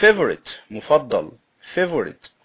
favorite مفضل favorite.